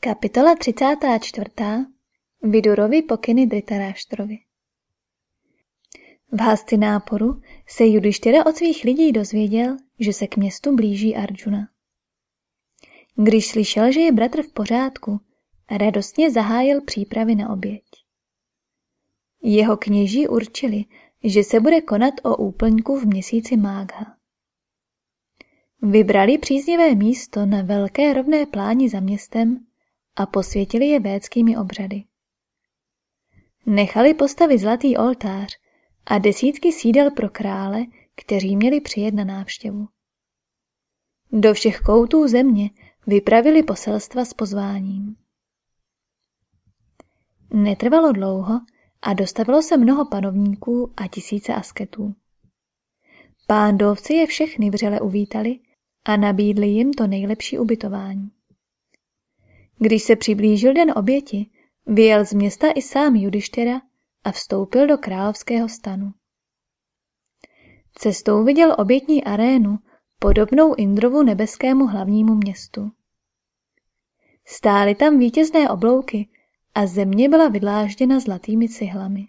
Kapitola 34. Vidurovi pokyny Dritaráštrovi V hasti náporu se Judištěra od svých lidí dozvěděl, že se k městu blíží Arjuna. Když slyšel, že je bratr v pořádku, radostně zahájil přípravy na oběť. Jeho kněží určili, že se bude konat o úplňku v měsíci Mágha. Vybrali příznivé místo na velké rovné pláni za městem a posvětili je védskými obřady. Nechali postavit zlatý oltář a desítky sídel pro krále, kteří měli přijet na návštěvu. Do všech koutů země vypravili poselstva s pozváním. Netrvalo dlouho a dostavilo se mnoho panovníků a tisíce asketů. Pándovci je všechny vřele uvítali a nabídli jim to nejlepší ubytování. Když se přiblížil den oběti, vyjel z města i sám Judištěra a vstoupil do královského stanu. Cestou viděl obětní arénu, podobnou Indrovu nebeskému hlavnímu městu. Stály tam vítězné oblouky a země byla vydlážděna zlatými cihlami.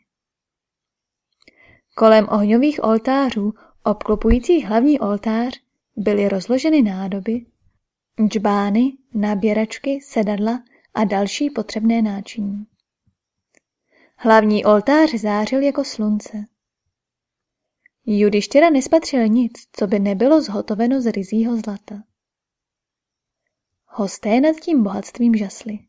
Kolem ohňových oltářů, obklopujících hlavní oltář, byly rozloženy nádoby, džbány, naběračky, sedadla a další potřebné náčiní. Hlavní oltář zářil jako slunce. Judištěra nespatřil nic, co by nebylo zhotoveno z ryzího zlata. Hosté nad tím bohatstvím žasli.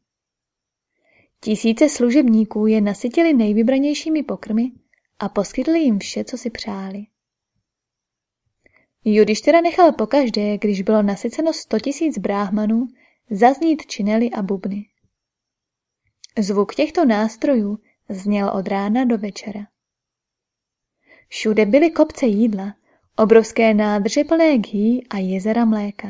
Tisíce služebníků je nasytili nejvybranějšími pokrmy a poskytli jim vše, co si přáli. Judištěra nechal pokaždé, když bylo nasyceno sto tisíc bráhmanů, zaznít činely a bubny. Zvuk těchto nástrojů zněl od rána do večera. Všude byly kopce jídla, obrovské nádrže plné ghý a jezera mléka.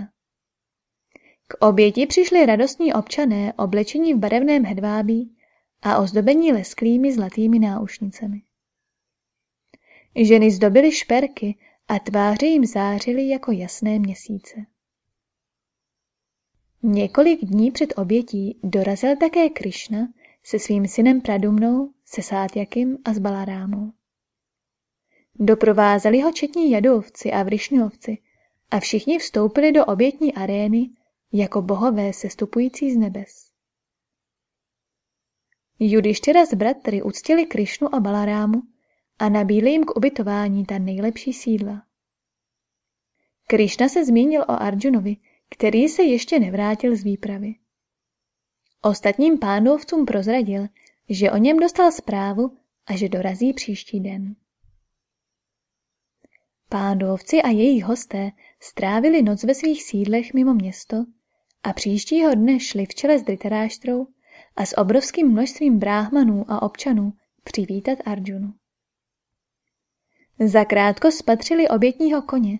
K oběti přišli radostní občané oblečení v barevném hedvábí a ozdobení lesklými zlatými náušnicemi. Ženy zdobily šperky a tváře jim zářily jako jasné měsíce. Několik dní před obětí dorazil také Krišna se svým synem Pradumnou, se Sátjakim a s Balarámou. Doprovázeli ho četní jadovci a vrišňovci a všichni vstoupili do obětní arény jako bohové sestupující z nebes. Judištěra z bratry uctili Krišnu a Balarámu a nabídli jim k ubytování ta nejlepší sídla. Krišna se zmínil o Arjunovi, který se ještě nevrátil z výpravy. Ostatním pánovcům prozradil, že o něm dostal zprávu a že dorazí příští den. Pándovci a jejich hosté strávili noc ve svých sídlech mimo město a příštího dne šli v čele s Dritaráštrou a s obrovským množstvím bráhmanů a občanů přivítat Arjunu. Zakrátko spatřili obětního koně,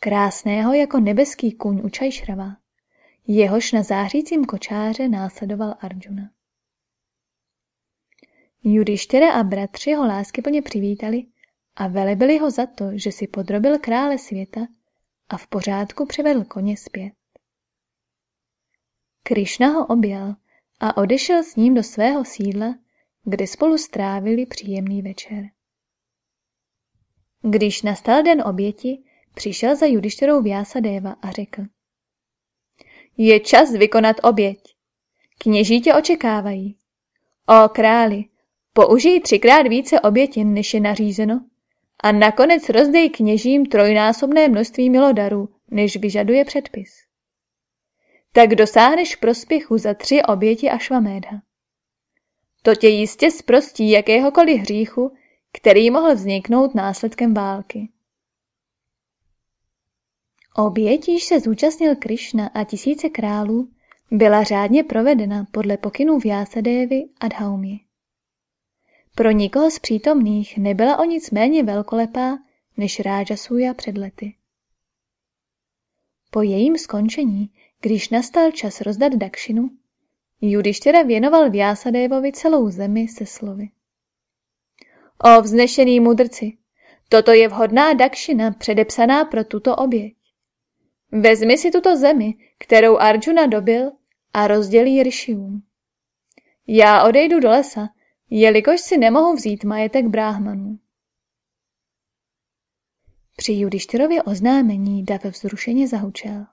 krásného jako nebeský kůň u Čajšrava. Jehož na zářícím kočáře následoval Arjuna. Judištěra a bratři ho láskyplně přivítali a velebili ho za to, že si podrobil krále světa a v pořádku přivedl koně zpět. Krišna ho objal a odešel s ním do svého sídla, kde spolu strávili příjemný večer. Když nastal den oběti, přišel za Judištěrou Vyásadeva a řekl. Je čas vykonat oběť. Kněží tě očekávají. O králi, použij třikrát více obětin, než je nařízeno, a nakonec rozdej kněžím trojnásobné množství milodarů, než vyžaduje předpis. Tak dosáhneš prospěchu za tři oběti a švamédha. To tě jistě zprostí jakéhokoliv hříchu, který mohl vzniknout následkem války. Oběť, již se zúčastnil Krišna a tisíce králů, byla řádně provedena podle pokynů Vyasadevy a Dhaumy. Pro nikoho z přítomných nebyla o nic méně velkolepá než Rajasuja před lety. Po jejím skončení, když nastal čas rozdat Dakšinu, Judištěra věnoval Vyasadevovi celou zemi se slovy. O vznešený mudrci, toto je vhodná Dakšina předepsaná pro tuto oběť. Vezmi si tuto zemi, kterou Arjuna dobil a rozdělí Rishiům. Já odejdu do lesa, jelikož si nemohu vzít majetek bráhmanů. Při Judištyrově oznámení dav vzrušeně zahučel.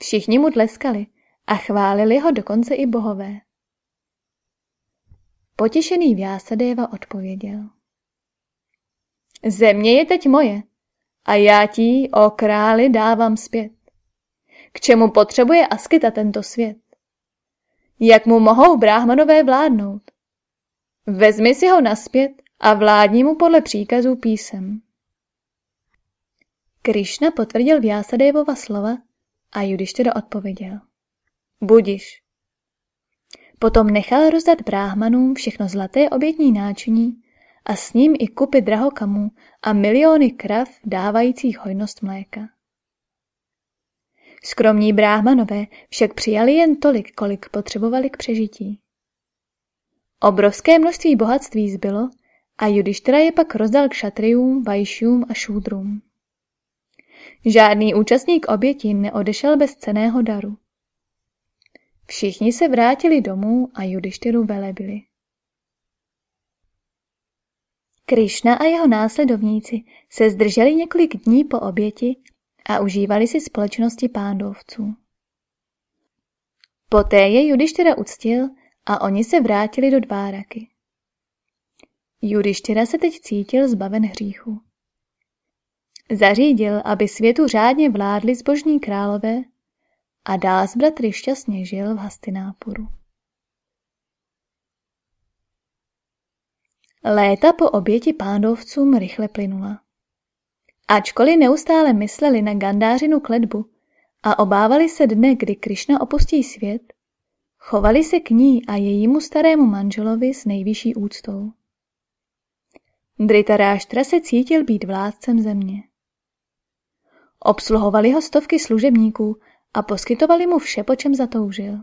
Všichni mu tleskali a chválili ho dokonce i bohové. Potěšený Vyasadeva odpověděl. Země je teď moje a já ti, o králi, dávám zpět. K čemu potřebuje Askita tento svět? Jak mu mohou bráhmanové vládnout? Vezmi si ho naspět a vládni mu podle příkazů písem. Krišna potvrdil Vyasadevova slova a Judištěra odpověděl. Budiš. Potom nechal rozdat bráhmanům všechno zlaté obětní náčiní a s ním i kupy drahokamů a miliony krav dávajících hojnost mléka. Skromní bráhmanové však přijali jen tolik, kolik potřebovali k přežití. Obrovské množství bohatství zbylo a Judištra je pak rozdal k šatriům, vajšům a šúdrům. Žádný účastník oběti neodešel bez ceného daru. Všichni se vrátili domů a Judištyru velebili. Krišna a jeho následovníci se zdrželi několik dní po oběti a užívali si společnosti pándovců. Poté je Judištyra uctil a oni se vrátili do Dváraky. Judištyra se teď cítil zbaven hříchu. Zařídil, aby světu řádně vládli zbožní králové a dál s bratry šťastně žil v Hastinápuru. Léta po oběti pándovcům rychle plynula. Ačkoliv neustále mysleli na Gandářinu kledbu a obávali se dne, kdy Krišna opustí svět, chovali se k ní a jejímu starému manželovi s nejvyšší úctou. Dritaráštra se cítil být vládcem země. Obsluhovali ho stovky služebníků a poskytovali mu vše, po čem zatoužil.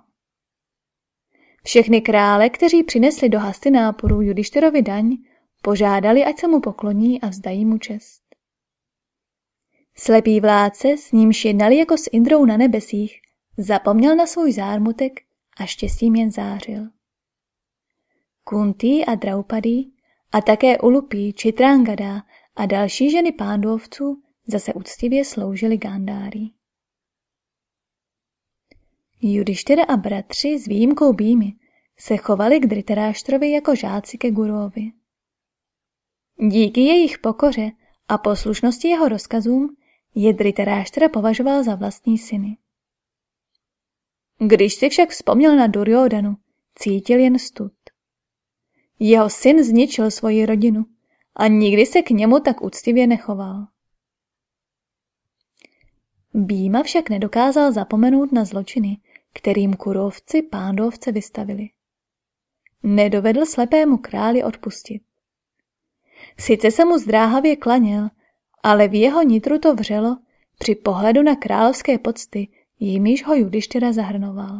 Všechny krále, kteří přinesli do náporu Judišterovi daň, požádali, ať se mu pokloní a vzdají mu čest. Slepý vládce, s nímž jednali jako s Indrou na nebesích, zapomněl na svůj zármutek a štěstím jen zářil. Kunti a Draupadi a také Ulupí, Čitrangada a další ženy pándovců zase úctivě sloužili Gandári. Judištěra a bratři s výjimkou Býmy se chovali k Dritaráštrovi jako žáci ke gurovi. Díky jejich pokoře a poslušnosti jeho rozkazům je Dritaráštra považoval za vlastní syny. Když si však vzpomněl na Duryodanu, cítil jen stud. Jeho syn zničil svoji rodinu a nikdy se k němu tak úctivě nechoval. Býma však nedokázal zapomenout na zločiny, kterým kurovci pándovce vystavili. Nedovedl slepému králi odpustit. Sice se mu zdráhavě klaněl, ale v jeho nitru to vřelo při pohledu na královské pocty, jimiž ho Judištěra zahrnoval.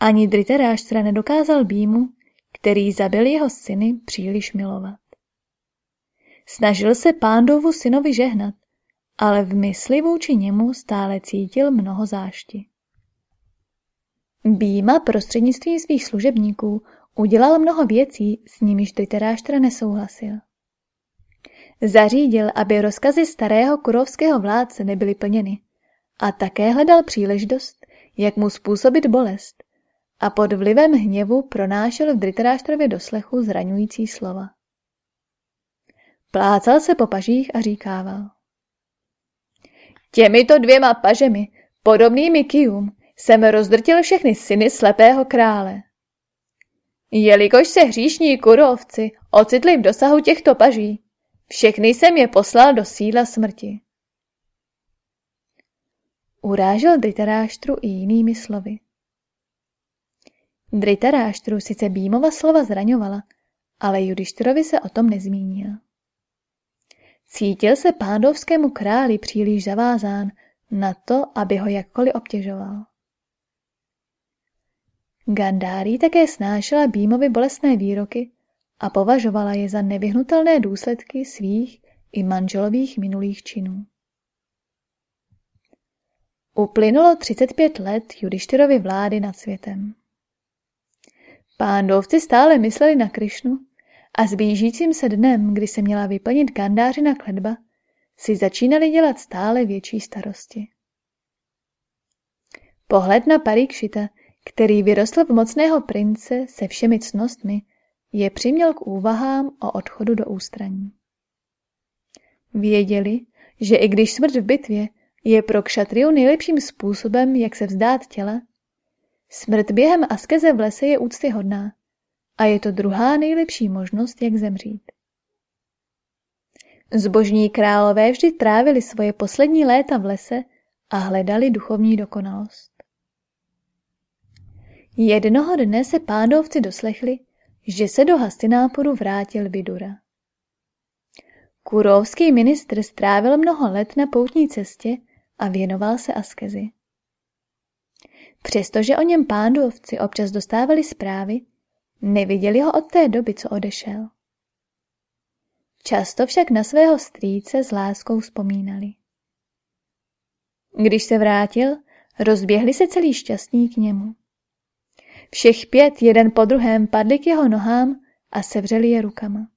Ani Dritaráštra nedokázal Býmu, který zabil jeho syny, příliš milovat. Snažil se pándovu synovi žehnat, ale v mysli vůči němu stále cítil mnoho zášti. Býma prostřednictvím svých služebníků udělal mnoho věcí, s nimiž Dritaráštra nesouhlasil. Zařídil, aby rozkazy starého kurovského vládce nebyly plněny a také hledal příležitost, jak mu způsobit bolest a pod vlivem hněvu pronášel v Dritaráštrově doslechu zraňující slova. Plácal se po pažích a říkával. Těmito dvěma pažemi, podobnými kijům, jsem rozdrtil všechny syny slepého krále. Jelikož se hříšní kurovci ocitli v dosahu těchto paží, všechny jsem je poslal do síla smrti. Urážel Dritaráštru i jinými slovy. Dritaráštru sice Bímova slova zraňovala, ale Judištrovi se o tom nezmínil. Cítil se pándovskému králi příliš zavázán na to, aby ho jakkoliv obtěžoval. Gandári také snášela Bímovi bolestné výroky a považovala je za nevyhnutelné důsledky svých i manželových minulých činů. Uplynulo 35 let Judištyrovy vlády nad světem. Pándovci stále mysleli na Krišnu a s blížícím se dnem, kdy se měla vyplnit kandářina kledba, si začínali dělat stále větší starosti. Pohled na Parikšita, který vyrostl v mocného prince se všemi cnostmi, je přiměl k úvahám o odchodu do ústraní. Věděli, že i když smrt v bitvě je pro kšatriu nejlepším způsobem, jak se vzdát těla, smrt během askeze v lese je úctyhodná a je to druhá nejlepší možnost, jak zemřít. Zbožní králové vždy trávili svoje poslední léta v lese a hledali duchovní dokonalost. Jednoho dne se pádovci doslechli, že se do Hastináporu vrátil Vidura. Kurovský ministr strávil mnoho let na poutní cestě a věnoval se askezi. Přestože o něm pándovci občas dostávali zprávy, neviděli ho od té doby, co odešel. Často však na svého strýce s láskou vzpomínali. Když se vrátil, rozběhli se celý šťastní k němu. Všech pět jeden po druhém padli k jeho nohám a sevřeli je rukama.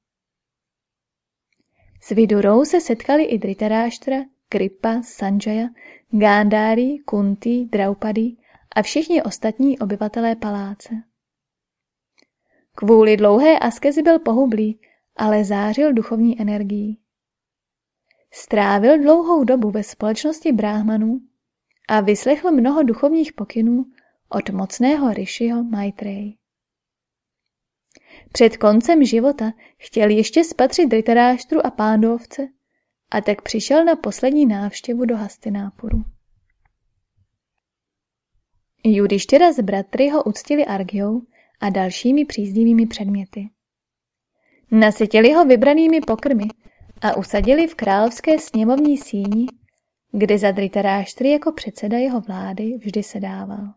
S Vidurou se setkali i Dritaráštra, Kripa, Sanjaya, Gándhári, Kunti, Draupadi a všichni ostatní obyvatelé paláce. Kvůli dlouhé askezi byl pohublý, ale zářil duchovní energií. Strávil dlouhou dobu ve společnosti bráhmanů a vyslechl mnoho duchovních pokynů od mocného Rishiho Maitreyi. Před koncem života chtěl ještě spatřit Dritaráštru a pándovce a tak přišel na poslední návštěvu do Hastinápuru. Judištěra z bratry ho uctili argiou a dalšími příznivými předměty. Nasytili ho vybranými pokrmy a usadili v královské sněmovní síni, kde za Dritaráštry jako předseda jeho vlády vždy sedával.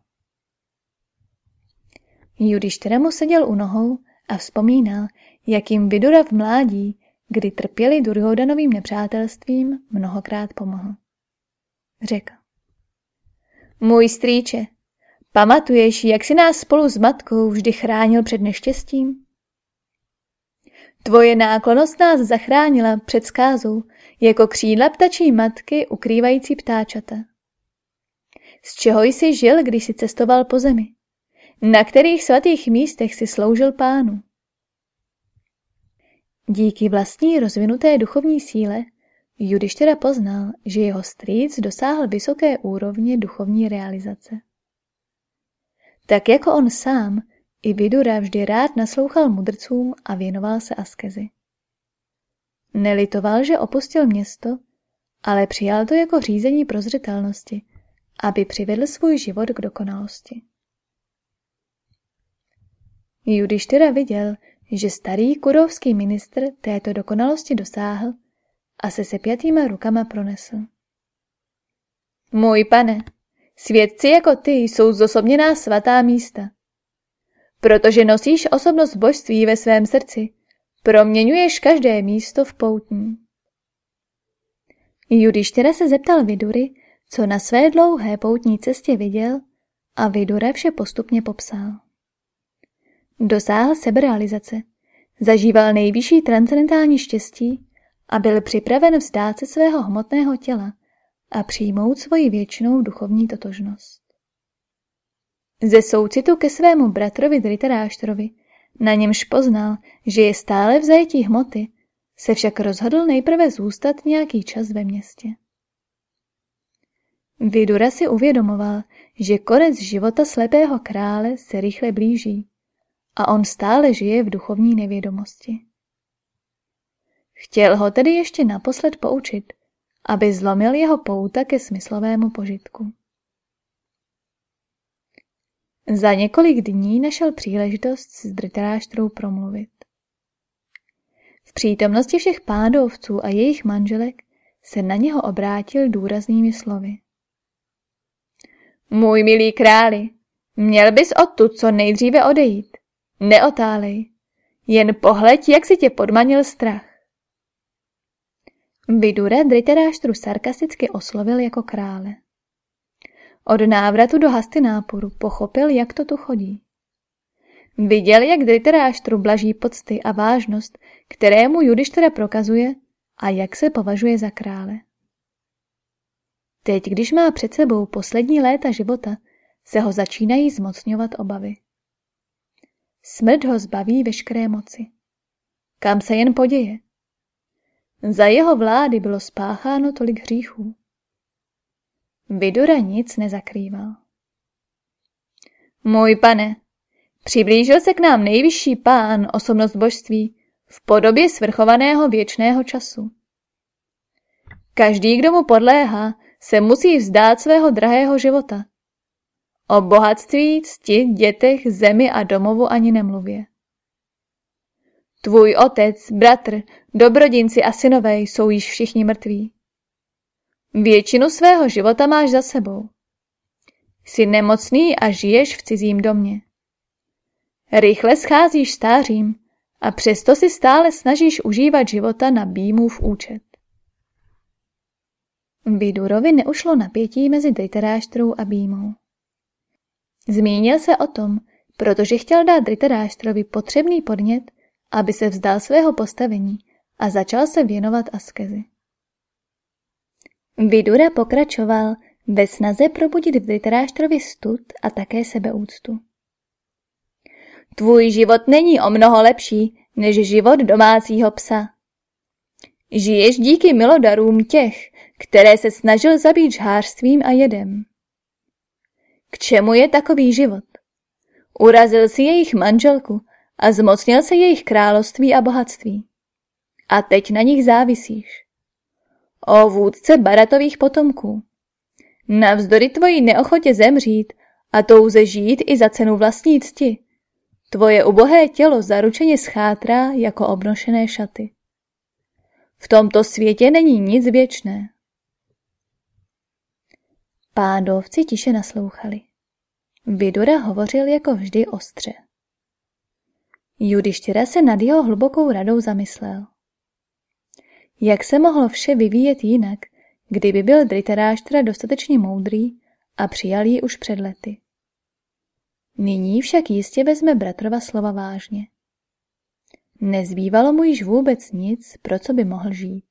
Judištěra mu seděl u nohou a vzpomínal, jak jim Vidura v mládí, kdy trpěli Duryodanovým nepřátelstvím, mnohokrát pomohl. Řekl. Můj strýče, pamatuješ, jak si nás spolu s matkou vždy chránil před neštěstím? Tvoje náklonost nás zachránila před skázou, jako křídla ptačí matky ukrývající ptáčata. Z čeho jsi žil, když jsi cestoval po zemi? Na kterých svatých místech si sloužil pánu? Díky vlastní rozvinuté duchovní síle Judištěra poznal, že jeho strýc dosáhl vysoké úrovně duchovní realizace. Tak jako on sám, i Vidura vždy rád naslouchal mudrcům a věnoval se askezi. Nelitoval, že opustil město, ale přijal to jako řízení prozřetelnosti, aby přivedl svůj život k dokonalosti. Judištyra viděl, že starý kurovský ministr této dokonalosti dosáhl a se sepjatýma rukama pronesl. Můj pane, svědci jako ty jsou zosobněná svatá místa. Protože nosíš osobnost božství ve svém srdci, proměňuješ každé místo v poutní. Judištěra se zeptal Vidury, co na své dlouhé poutní cestě viděl a Vidura vše postupně popsal. Dosáhl seberealizace, zažíval nejvyšší transcendentální štěstí a byl připraven vzdát se svého hmotného těla a přijmout svoji věčnou duchovní totožnost. Ze soucitu ke svému bratrovi Dritaráštrovi, na němž poznal, že je stále v zajetí hmoty, se však rozhodl nejprve zůstat nějaký čas ve městě. Vidura si uvědomoval, že konec života slepého krále se rychle blíží a on stále žije v duchovní nevědomosti. Chtěl ho tedy ještě naposled poučit, aby zlomil jeho pouta ke smyslovému požitku. Za několik dní našel příležitost s Dritaráštrou promluvit. V přítomnosti všech pádovců a jejich manželek se na něho obrátil důraznými slovy. Můj milý králi, měl bys odtud co nejdříve odejít. Neotálej, jen pohleď, jak si tě podmanil strach. Vidura Dritaráštru sarkasticky oslovil jako krále. Od návratu do Hastináporu pochopil, jak to tu chodí. Viděl, jak Dhritarashtra blaží pocty a vážnost, kterému Judištěra prokazuje a jak se považuje za krále. Teď, když má před sebou poslední léta života, se ho začínají zmocňovat obavy. Smrt ho zbaví veškeré moci. Kam se jen poděje? Za jeho vlády bylo spácháno tolik hříchů. Vidura nic nezakrýval. Můj pane, přiblížil se k nám nejvyšší pán, osobnost božství, v podobě svrchovaného věčného času. Každý, kdo mu podléhá, se musí vzdát svého drahého života. O bohatství, cti, dětech, zemi a domovu ani nemluvě. Tvůj otec, bratr, dobrodinci a synové jsou již všichni mrtví. Většinu svého života máš za sebou. Jsi nemocný a žiješ v cizím domě. Rychle scházíš stářím a přesto si stále snažíš užívat života na býmův účet. Vidurovi neušlo napětí mezi Dritaráštrou a Býmou. Zmínil se o tom, protože chtěl dát Dritaráštrovi potřebný podnět, aby se vzdal svého postavení a začal se věnovat askezi. Vidura pokračoval ve snaze probudit v Dritaráštrovi stud a také sebeúctu. Tvůj život není o mnoho lepší než život domácího psa. Žiješ díky milodarům těch, které se snažil zabít žhářstvím a jedem. K čemu je takový život? Urazil si jejich manželku a zmocnil se jejich království a bohatství. A teď na nich závisíš. O vůdce baratových potomků. Navzdory tvojí neochotě zemřít a touze žít i za cenu vlastní cti, tvoje ubohé tělo zaručeně schátrá jako obnošené šaty. V tomto světě není nic věčné. Pádovci tiše naslouchali. Vidura hovořil jako vždy ostře. Judištěra se nad jeho hlubokou radou zamyslel. Jak se mohlo vše vyvíjet jinak, kdyby byl Dritaráštra dostatečně moudrý a přijal ji už před lety. Nyní však jistě vezme bratrova slova vážně. Nezbývalo mu již vůbec nic, pro co by mohl žít.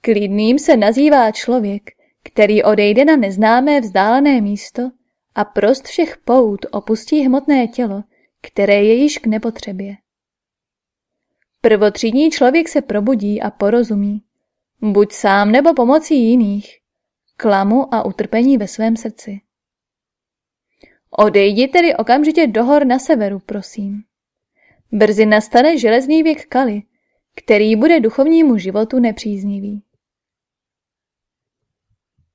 Klidným se nazývá člověk, který odejde na neznámé vzdálené místo a prost všech pout opustí hmotné tělo, které je již k nepotřebě. Prvotřídní člověk se probudí a porozumí, buď sám nebo pomocí jiných, klamu a utrpení ve svém srdci. Odejdi tedy okamžitě do hor na severu, prosím. Brzy nastane železný věk Kali, který bude duchovnímu životu nepříznivý.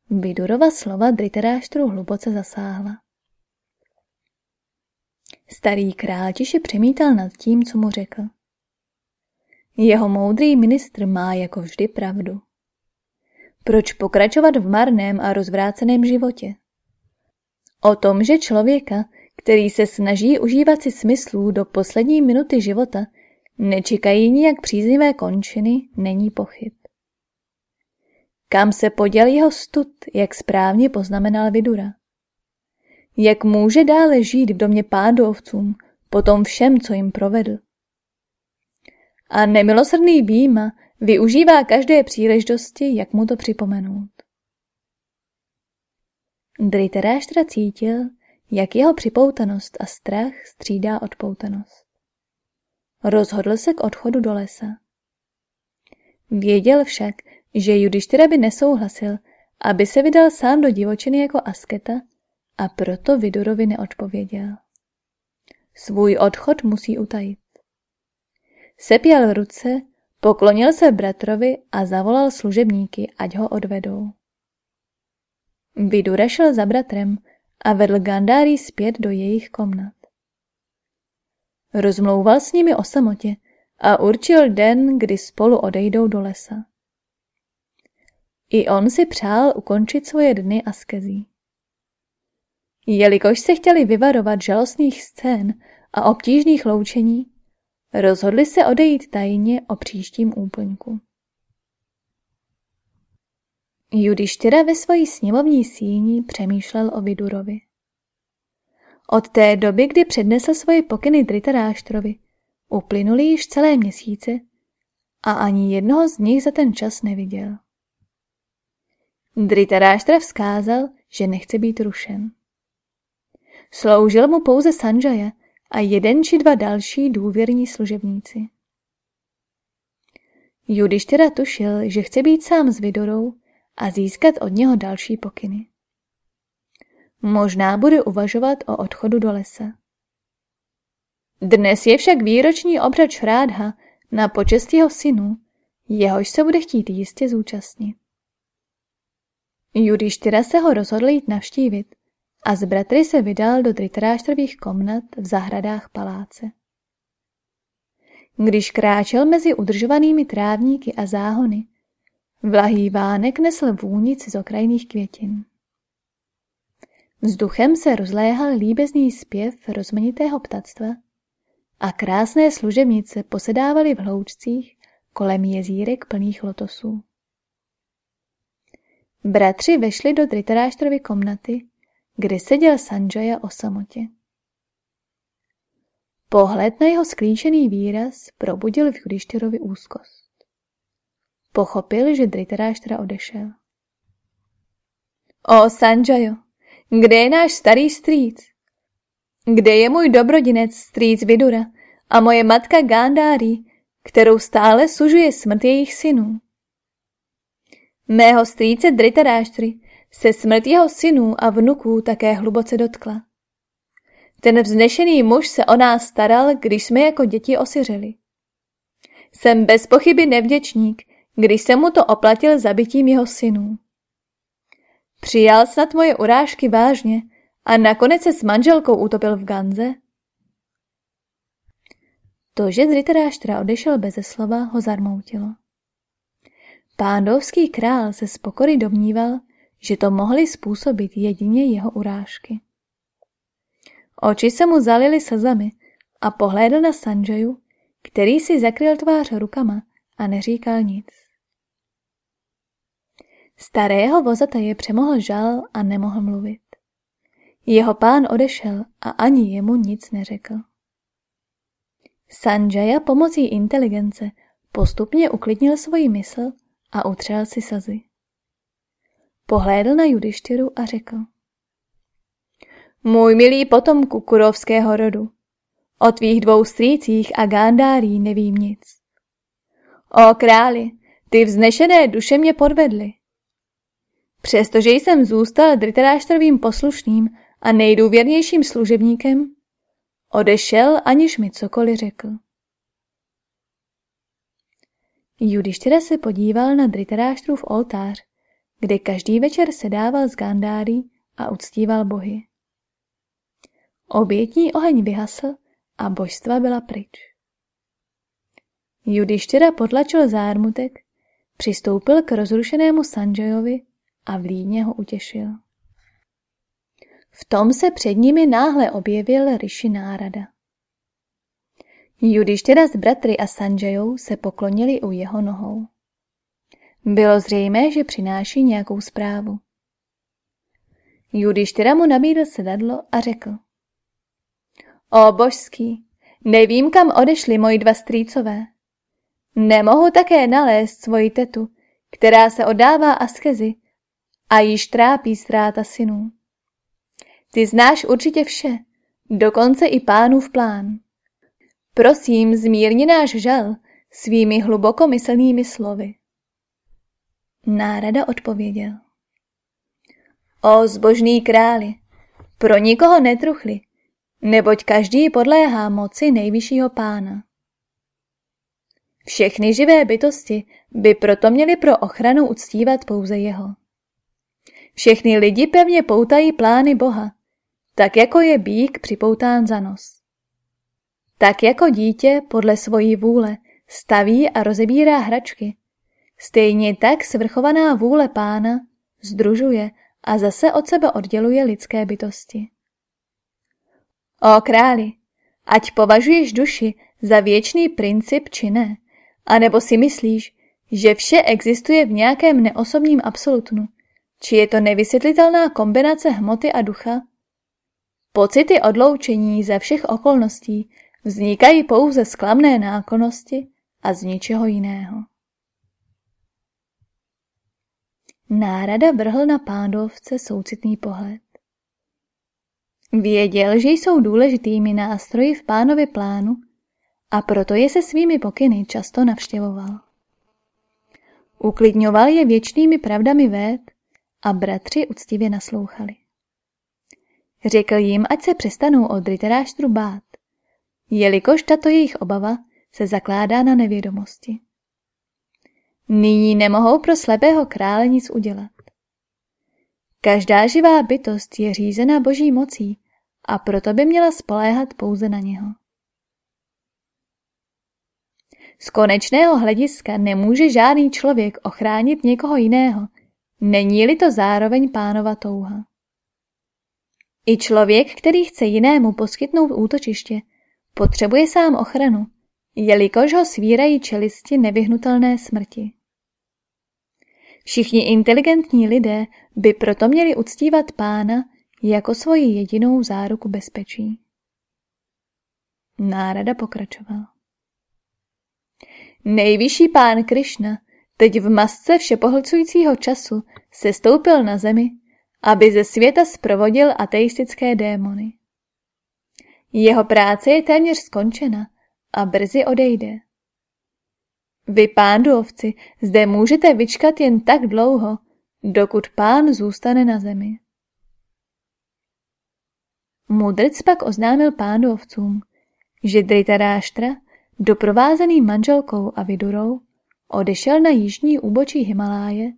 Vidurova slova Dritaráštru hluboce zasáhla. Starý král tiše přemítal nad tím, co mu řekl. Jeho moudrý ministr má jako vždy pravdu. Proč pokračovat v marném a rozvráceném životě? O tom, že člověka, který se snaží užívat si smyslů do poslední minuty života, nečekají nijak příznivé končiny, není pochyb. Kam se poděl jeho stud, jak správně poznamenal Vidura? Jak může dále žít v domě pádovcům, po tom všem, co jim provedl? A nemilosrdný Býma využívá každé příležitosti, jak mu to připomenout. Dritaráštra cítil, jak jeho připoutanost a strach střídá odpoutanost. Rozhodl se k odchodu do lesa. Věděl však, že Judištyra by nesouhlasil, aby se vydal sám do divočiny jako asketa a proto Vidurovi neodpověděl. Svůj odchod musí utajit. Sepěl ruce, poklonil se bratrovi a zavolal služebníky, ať ho odvedou. Vidura šel za bratrem a vedl Gandári zpět do jejich komnat. Rozmlouval s nimi o samotě a určil den, kdy spolu odejdou do lesa. I on si přál ukončit svoje dny askezí. Jelikož se chtěli vyvarovat žalostných scén a obtížných loučení, rozhodli se odejít tajně o příštím úplňku. Judištěra ve svojí sněmovní síni přemýšlel o Vidurovi. Od té doby, kdy přednesl svoje pokyny Dritaráštrovi, uplynuly již celé měsíce a ani jednoho z nich za ten čas neviděl. Dritaráštra vzkázal, že nechce být rušen. Sloužil mu pouze Sanjaya a jeden či dva další důvěrní služebníci. Judištěra tušil, že chce být sám s Vidorou a získat od něho další pokyny. Možná bude uvažovat o odchodu do lesa. Dnes je však výroční obřad Šrádha na počest jeho synu, jehož se bude chtít jistě zúčastnit. Judištyra se ho rozhodl jít navštívit a z bratry se vydal do Dhritarashtrvých komnat v zahradách paláce. Když kráčel mezi udržovanými trávníky a záhony, vlahý vánek nesl vůnici z okrajných květin. Vzduchem se rozléhal líbezný zpěv rozmanitého ptactva a krásné služebnice posedávaly v hloučcích kolem jezírek plných lotosů. Bratři vešli do Dritaráštrovy komnaty, kde seděl Sanjaya o samotě. Pohled na jeho sklíčený výraz probudil v Judištěrovi úzkost. Pochopil, že Dritaráštra odešel. O Sanjayo, kde je náš starý strýc? Kde je můj dobrodinec strýc Vidura a moje matka Gándhári, kterou stále sužuje smrt jejich synů? Mého strýce Dritaráštry se smrt jeho synů a vnuků také hluboce dotkla. Ten vznešený muž se o nás staral, když jsme jako děti osiřeli. Jsem bez pochyby nevděčník, když jsem mu to oplatil zabitím jeho synů. Přijal snad moje urážky vážně a nakonec se s manželkou utopil v Ganze? To, že Dritaráštra odešel beze slova, ho zarmoutilo. Pándovský král se z pokory domníval, že to mohly způsobit jedině jeho urážky. Oči se mu zalily slzami a pohlédl na Sanjayu, který si zakryl tvář rukama a neříkal nic. Starého vozataje přemohl žal a nemohl mluvit. Jeho pán odešel a ani jemu nic neřekl. Sanjaya pomocí inteligence postupně uklidnil svoji mysl a utřel si sazy. Pohlédl na Judištyru a řekl. Můj milý potomku kurovského rodu, o tvých dvou strýcích a gándárí nevím nic. O králi, ty vznešené duše mě podvedly. Přestože jsem zůstal Dritaráštrovým poslušným a nejdůvěrnějším služebníkem, odešel, aniž mi cokoliv řekl. Judištěra se podíval na Dritaráštrův oltář, kde každý večer sedával z Gandárí a uctíval bohy. Obětní oheň vyhasl a božstva byla pryč. Judištěra potlačil zármutek, přistoupil k rozrušenému Sanjayovi a vlídně ho utěšil. V tom se před nimi náhle objevil Rishi Nárada. Judištěra s bratry a Sanjayou se poklonili u jeho nohou. Bylo zřejmé, že přináší nějakou zprávu. Judištěra mu nabídl sedadlo a řekl. O božský, nevím, kam odešli moji dva strýcové. Nemohu také nalézt svoji tetu, která se oddává askezi a již trápí ztráta synů. Ty znáš určitě vše, dokonce i pánův plán. Prosím, zmírni náš žal svými hlubokomyslnými slovy. Nárada odpověděl. O zbožný králi, pro nikoho netruchli, neboť každý podléhá moci nejvyššího pána. Všechny živé bytosti by proto měly pro ochranu uctívat pouze jeho. Všechny lidi pevně poutají plány Boha, tak jako je bík připoután za nos. Tak jako dítě podle svojí vůle staví a rozebírá hračky, stejně tak svrchovaná vůle pána združuje a zase od sebe odděluje lidské bytosti. O králi, ať považuješ duši za věčný princip či ne, anebo si myslíš, že vše existuje v nějakém neosobním absolutnu, či je to nevysvětlitelná kombinace hmoty a ducha, pocity odloučení ze všech okolností vznikají pouze z klamné nákonnosti a z ničeho jiného. Nárada vrhl na pándovce soucitný pohled. Věděl, že jsou důležitými nástroji v pánově plánu a proto je se svými pokyny často navštěvoval. Uklidňoval je věčnými pravdami vét a bratři uctivě naslouchali. Řekl jim, ať se přestanou od literáštru bát, jelikož tato jejich obava se zakládá na nevědomosti. Nyní nemohou pro slepého krále nic udělat. Každá živá bytost je řízena boží mocí a proto by měla spoléhat pouze na něho. Z konečného hlediska nemůže žádný člověk ochránit někoho jiného, není-li to zároveň pánova touha. I člověk, který chce jinému poskytnout útočiště, potřebuje sám ochranu, jelikož ho svírají čelisti nevyhnutelné smrti. Všichni inteligentní lidé by proto měli uctívat pána jako svoji jedinou záruku bezpečí. Nárada pokračoval. Nejvyšší pán Krišna teď v masce všepohlcujícího času se stoupil na zemi, aby ze světa zprovodil ateistické démony. Jeho práce je téměř skončena a brzy odejde. Vy, pándovci, zde můžete vyčkat jen tak dlouho, dokud pán zůstane na zemi. Mudrc pak oznámil pándovcům, že Dritaráštra, doprovázený manželkou a vidurou, odešel na jižní úbočí Himaláje,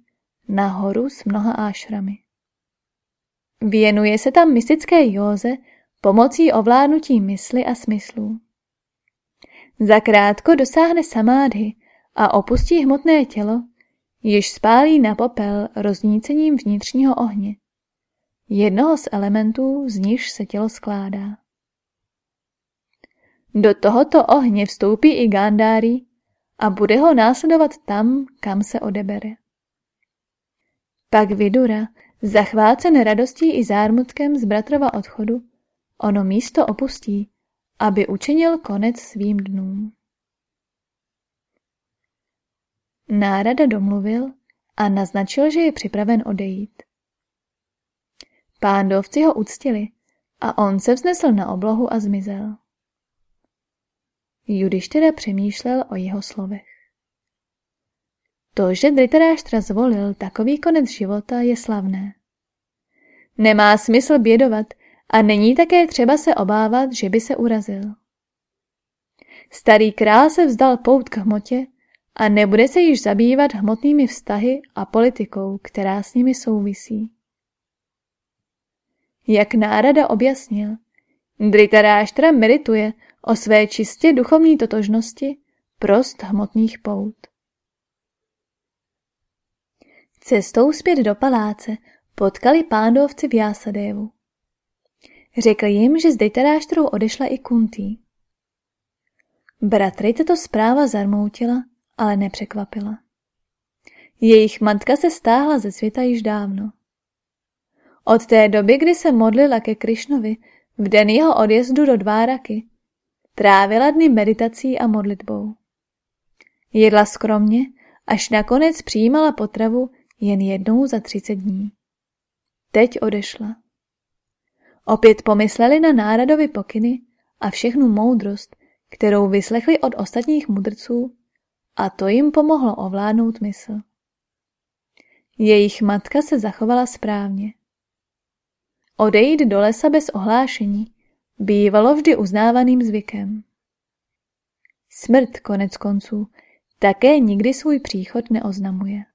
na horu s mnoha ášramy. Věnuje se tam mystické józe pomocí ovládnutí mysli a smyslů. Zakrátko dosáhne samádhy a opustí hmotné tělo, již spálí na popel roznícením vnitřního ohně, jednoho z elementů, z níž se tělo skládá. Do tohoto ohně vstoupí i Gandári a bude ho následovat tam, kam se odebere. Pak Vidura, zachvácen radostí i zármutkem z bratrova odchodu, ono místo opustí, aby učinil konec svým dnům. Nárada domluvil a naznačil, že je připraven odejít. Pándovci ho uctili a on se vznesl na oblohu a zmizel. Judiš teda přemýšlel o jeho slovech. To, že Dritaráštra zvolil takový konec života, je slavné. Nemá smysl bědovat a není také třeba se obávat, že by se urazil. Starý král se vzdal pout k hmotě a nebude se již zabývat hmotnými vztahy a politikou, která s nimi souvisí. Jak Nárada objasnil, Dritaráštra medituje o své čistě duchovní totožnosti prost hmotných pout. Cestou zpět do paláce potkali pándovci v Jásadévu. Řekl jim, že s Dritaráštrou odešla i Kuntý. Bratry tato zpráva zarmoutila ale nepřekvapila. Jejich matka se stáhla ze světa již dávno. Od té doby, kdy se modlila ke Krišnovi v den jeho odjezdu do Dváraky, trávila dny meditací a modlitbou. Jedla skromně, až nakonec přijímala potravu jen jednou za třicet dní. Teď odešla. Opět pomysleli na náradovi pokyny a všechnu moudrost, kterou vyslechli od ostatních mudrců a to jim pomohlo ovládnout mysl. Jejich matka se zachovala správně. Odejít do lesa bez ohlášení bývalo vždy uznávaným zvykem. Smrt konec konců také nikdy svůj příchod neoznamuje.